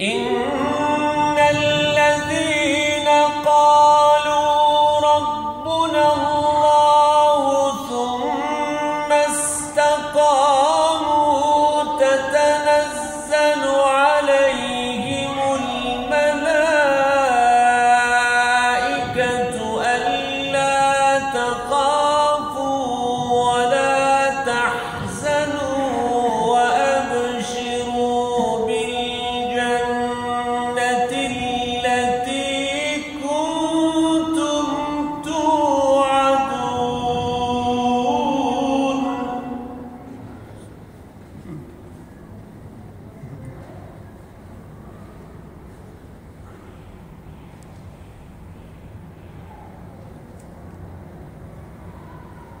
إن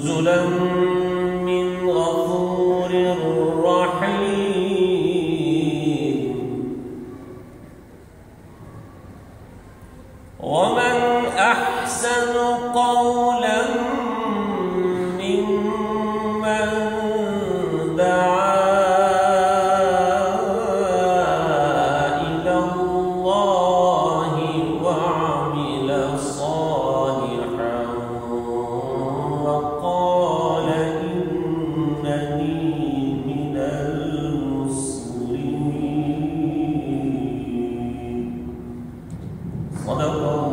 نزلا من غفور رحيم. ومن أحسن although